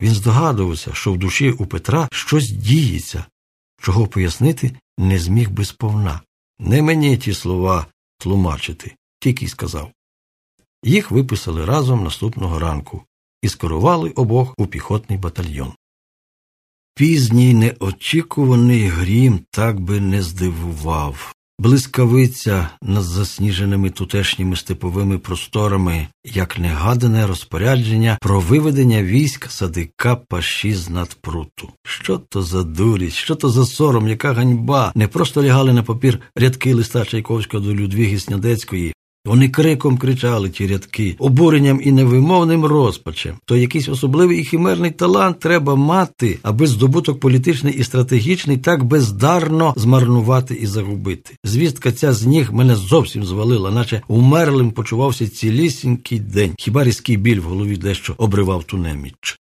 Він здогадувався, що в душі у Петра щось діється, чого пояснити не зміг би сповна. Не мені ті слова тлумачити, тільки й сказав. Їх виписали разом наступного ранку і скерували обох у піхотний батальйон. Пізній неочікуваний грім так би не здивував. Блискавиця над засніженими тутешніми степовими просторами, як негадане розпорядження про виведення військ садика паші з надпруту. Що то за дурість, що то за сором, яка ганьба, не просто лягали на папір рядки листа Чайковського до Людвіги Снядецької, вони криком кричали ті рядки, обуренням і невимовним розпачем. То якийсь особливий і химерний талант треба мати, аби здобуток політичний і стратегічний так бездарно змарнувати і загубити. Звістка ця з ніг мене зовсім звалила, наче умерлим почувався цілісінький день. Хіба різкий біль в голові дещо обривав ту неміч.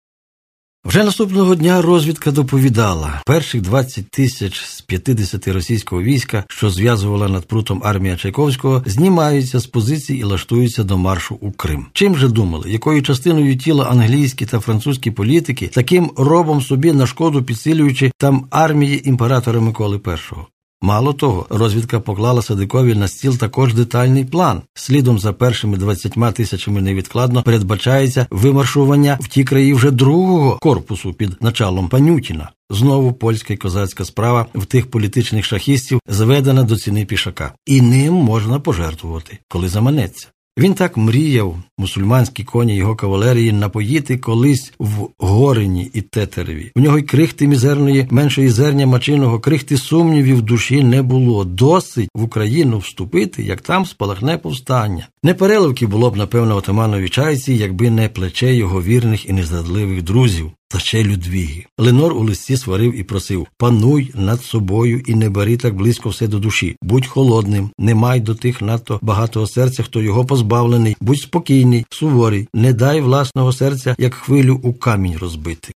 Вже наступного дня розвідка доповідала перших 20 тисяч з 50 російського війська, що зв'язувала над прутом армія Чайковського, знімаються з позицій і лаштуються до маршу у Крим. Чим же думали, якою частиною тіла англійські та французькі політики таким робом собі на шкоду підсилюючи там армії імператора Миколи І? Мало того, розвідка поклала Садикові на стіл також детальний план. Слідом за першими 20 тисячами невідкладно передбачається вимаршування в ті краї вже другого корпусу під началом Панютіна. Знову польська і козацька справа в тих політичних шахістів зведена до ціни пішака, і ним можна пожертвувати, коли заманеться. Він так мріяв, мусульманські коні його кавалерії, напоїти колись в Горині і Тетереві. У нього й крихти мізерної, меншої зерня мачиного, крихти сумнівів душі не було. Досить в Україну вступити, як там спалахне повстання. Не переливки було б, напевно, отаманові чайці, якби не плече його вірних і нездадливих друзів. Та ще Людвіги. Ленуар у листі сварив і просив пануй над собою і не бери так близько все до душі. Будь холодним, не май до тих надто багатого серця, хто його позбавлений, будь спокійний, суворий, не дай власного серця, як хвилю у камінь розбити.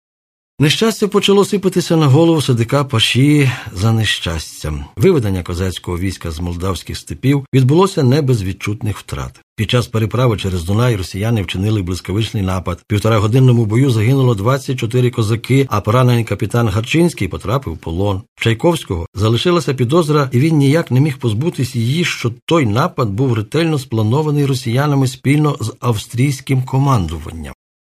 Нещастя почало сипатися на голову Садика Паші за нещастям. Виведення козацького війська з молдавських степів відбулося не без відчутних втрат. Під час переправи через Дунай росіяни вчинили блискавичний напад. Півторагодинному бою загинуло 24 козаки, а поранений капітан Гарчинський потрапив в полон. Чайковського залишилася підозра, і він ніяк не міг позбутись її, що той напад був ретельно спланований росіянами спільно з австрійським командуванням.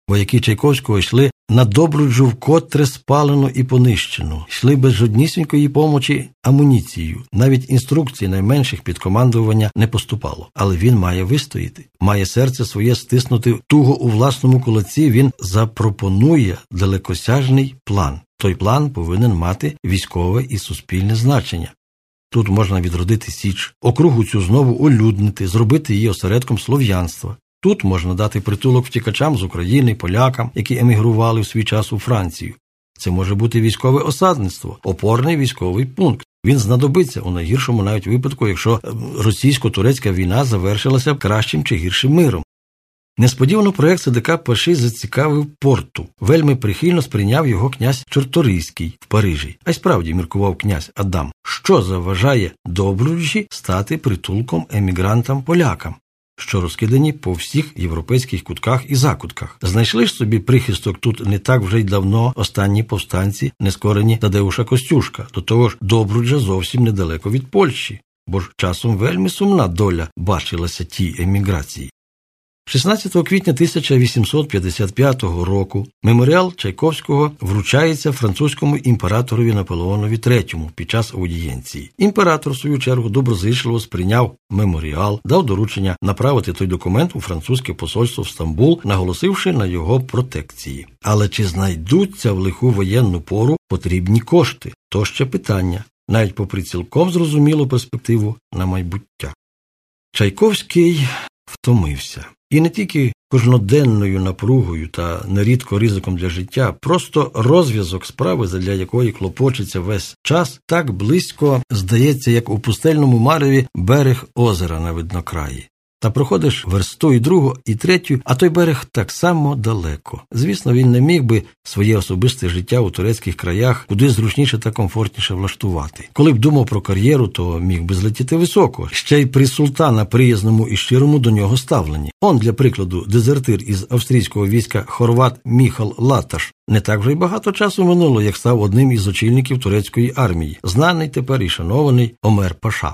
Вояки Чайковського йшли на Добруджу вкотре спалену і понищену, йшли без жоднісінької помочі амуніцією. Навіть інструкції найменших під командування не поступало. Але він має вистояти, має серце своє стиснути туго у власному кулаці. Він запропонує далекосяжний план. Той план повинен мати військове і суспільне значення. Тут можна відродити Січ, округу цю знову улюднити, зробити її осередком слов'янства. Тут можна дати притулок втікачам з України, полякам, які емігрували в свій час у Францію. Це може бути військове осадництво, опорний військовий пункт. Він знадобиться у найгіршому навіть випадку, якщо е, російсько-турецька війна завершилася кращим чи гіршим миром. Несподівано проект СДК Паши зацікавив порту. Вельми прихильно сприйняв його князь Чорторийський в Парижі. А й справді міркував князь Адам, що заважає Добруджі стати притулком емігрантам полякам що розкидані по всіх європейських кутках і закутках. Знайшли ж собі прихисток тут не так вже й давно останні повстанці, нескорені Тадеуша Костюшка, до того ж Добруджа зовсім недалеко від Польщі, бо ж часом вельми сумна доля бачилася тій еміграції. 16 квітня 1855 року меморіал Чайковського вручається французькому імператорові Наполеонові III під час аудієнції. Імператор, в свою чергу, доброзичливо сприйняв меморіал, дав доручення направити той документ у французьке посольство в Стамбул, наголосивши на його протекції. Але чи знайдуться в лиху воєнну пору потрібні кошти? То ще питання, навіть попри цілком зрозумілу перспективу на майбуття. Чайковський втомився. І не тільки кожноденною напругою та нерідко ризиком для життя, просто розв'язок справи, задля якої клопочеться весь час, так близько здається, як у пустельному мареві берег озера на виднокраї. Та проходиш версту і другу, і третю, а той берег так само далеко. Звісно, він не міг би своє особисте життя у турецьких краях куди зручніше та комфортніше влаштувати. Коли б думав про кар'єру, то міг би злетіти високо, ще й при султана приязному і щирому до нього ставленні. Он, для прикладу, дезертир із австрійського війська Хорват Міхал Латаш. Не так вже й багато часу минуло, як став одним із очільників турецької армії, знаний тепер і шанований Омер Паша.